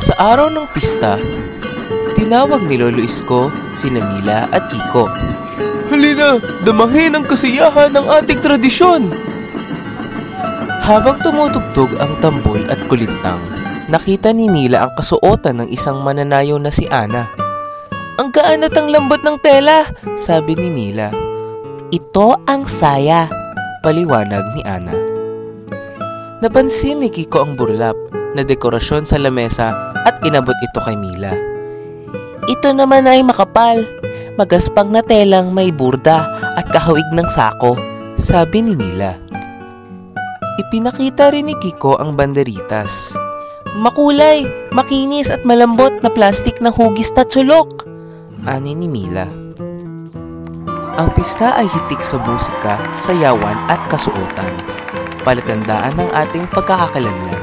Sa araw ng pista, tinawag ni Lolo Isko si Mila at Kiko. Halina, damahin ang kasiyahan ng ating tradisyon! Habang tumutugtog ang tambol at kulintang, nakita ni Mila ang kasuotan ng isang mananayaw na si Ana. Ang gaan at ang lambot ng tela, sabi ni Mila. Ito ang saya, paliwanag ni Ana. Napansin ni Kiko ang burlap na dekorasyon sa lamesa at inabot ito kay Mila. Ito naman ay makapal, magaspang na telang may burda at kahawig ng sako, sabi ni Mila. Ipinakita rin ni Kiko ang banderitas. Makulay, makinis at malambot na plastik na hugis at sulok, ani ni Mila. Ang pista ay hitik sa musika, sayawan at kasuotan. Palatandaan ng ating pagkakakilanlan.